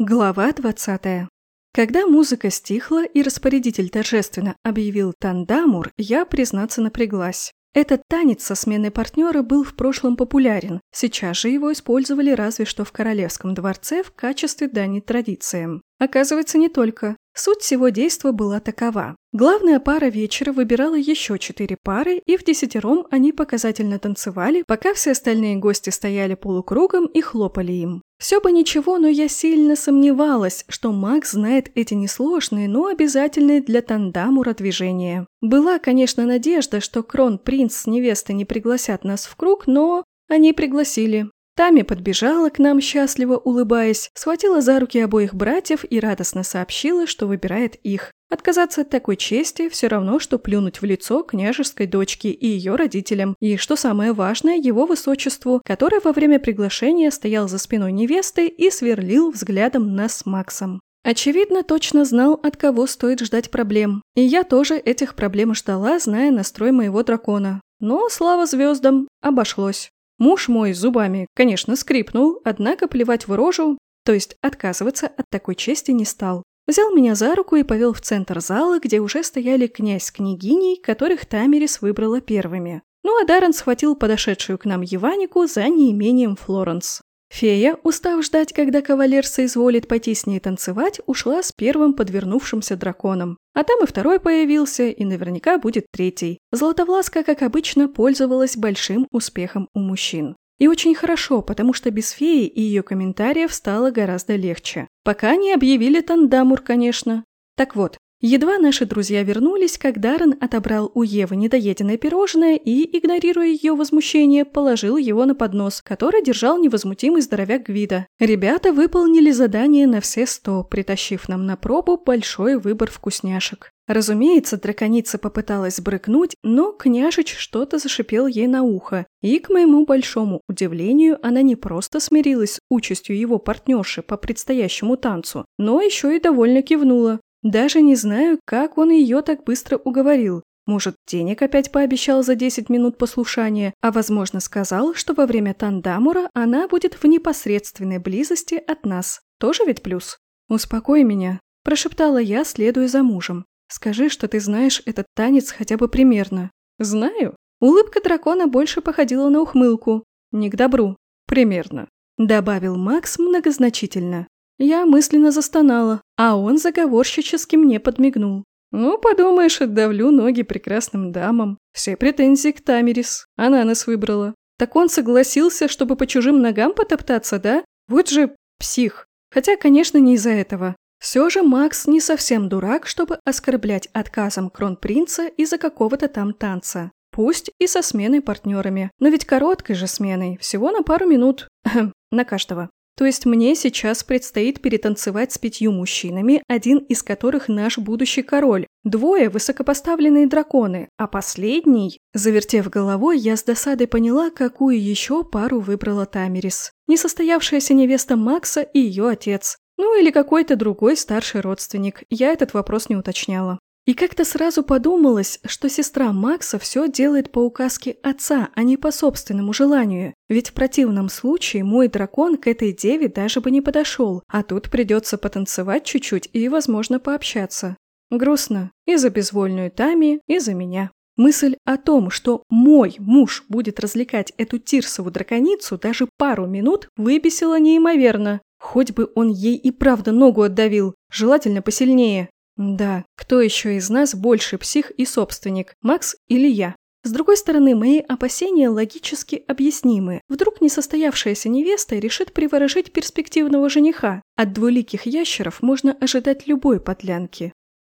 Глава 20. Когда музыка стихла и распорядитель торжественно объявил тандамур, я, признаться, напряглась. Этот танец со сменой партнера был в прошлом популярен, сейчас же его использовали разве что в королевском дворце в качестве дани традициям. Оказывается, не только. Суть всего действа была такова. Главная пара вечера выбирала еще четыре пары, и в десятером они показательно танцевали, пока все остальные гости стояли полукругом и хлопали им. Все бы ничего, но я сильно сомневалась, что Макс знает эти несложные, но обязательные для тандамура движения. Была, конечно, надежда, что крон-принц с невестой не пригласят нас в круг, но они пригласили. Тами подбежала к нам, счастливо улыбаясь, схватила за руки обоих братьев и радостно сообщила, что выбирает их. Отказаться от такой чести все равно, что плюнуть в лицо княжеской дочке и ее родителям, и, что самое важное, его высочеству, который во время приглашения стоял за спиной невесты и сверлил взглядом нас с Максом. Очевидно, точно знал, от кого стоит ждать проблем. И я тоже этих проблем ждала, зная настрой моего дракона. Но, слава звездам, обошлось. Муж мой зубами, конечно, скрипнул, однако плевать в рожу, то есть отказываться от такой чести не стал. Взял меня за руку и повел в центр зала, где уже стояли князь с княгиней, которых Тамерис выбрала первыми. Ну а Даррен схватил подошедшую к нам Еванику за неимением Флоренс. Фея, устав ждать, когда кавалер соизволит пойти с ней танцевать, ушла с первым подвернувшимся драконом. А там и второй появился, и наверняка будет третий. Златовласка, как обычно, пользовалась большим успехом у мужчин. И очень хорошо, потому что без феи и ее комментариев стало гораздо легче. Пока не объявили Тандамур, конечно. Так вот, Едва наши друзья вернулись, как Даррен отобрал у Евы недоеденное пирожное и, игнорируя ее возмущение, положил его на поднос, который держал невозмутимый здоровяк Гвида. Ребята выполнили задание на все сто, притащив нам на пробу большой выбор вкусняшек. Разумеется, драконица попыталась брыкнуть, но княжич что-то зашипел ей на ухо, и, к моему большому удивлению, она не просто смирилась с участью его партнерши по предстоящему танцу, но еще и довольно кивнула. Даже не знаю, как он ее так быстро уговорил. Может, денег опять пообещал за 10 минут послушания, а, возможно, сказал, что во время Тандамура она будет в непосредственной близости от нас. Тоже ведь плюс? «Успокой меня», – прошептала я, следуя за мужем. «Скажи, что ты знаешь этот танец хотя бы примерно». «Знаю». Улыбка дракона больше походила на ухмылку. «Не к добру». «Примерно», – добавил Макс многозначительно. Я мысленно застонала, а он заговорщически мне подмигнул. «Ну, подумаешь, отдавлю ноги прекрасным дамам. Все претензии к Тамерис. Она нас выбрала. Так он согласился, чтобы по чужим ногам потоптаться, да? Вот же псих. Хотя, конечно, не из-за этого. Все же Макс не совсем дурак, чтобы оскорблять отказом кронпринца из-за какого-то там танца. Пусть и со сменой партнерами, но ведь короткой же сменой, всего на пару минут, на каждого. То есть мне сейчас предстоит перетанцевать с пятью мужчинами, один из которых наш будущий король, двое высокопоставленные драконы, а последний... Завертев головой, я с досадой поняла, какую еще пару выбрала Тамерис. Несостоявшаяся невеста Макса и ее отец. Ну или какой-то другой старший родственник, я этот вопрос не уточняла. И как-то сразу подумалось, что сестра Макса все делает по указке отца, а не по собственному желанию. Ведь в противном случае мой дракон к этой деве даже бы не подошел, а тут придется потанцевать чуть-чуть и, возможно, пообщаться. Грустно. И за безвольную Тами, и за меня. Мысль о том, что мой муж будет развлекать эту тирсову драконицу даже пару минут, выбесила неимоверно. Хоть бы он ей и правда ногу отдавил, желательно посильнее. Да, кто еще из нас больше псих и собственник, Макс или я? С другой стороны, мои опасения логически объяснимы. Вдруг несостоявшаяся невеста решит приворожить перспективного жениха. От двуликих ящеров можно ожидать любой подлянки.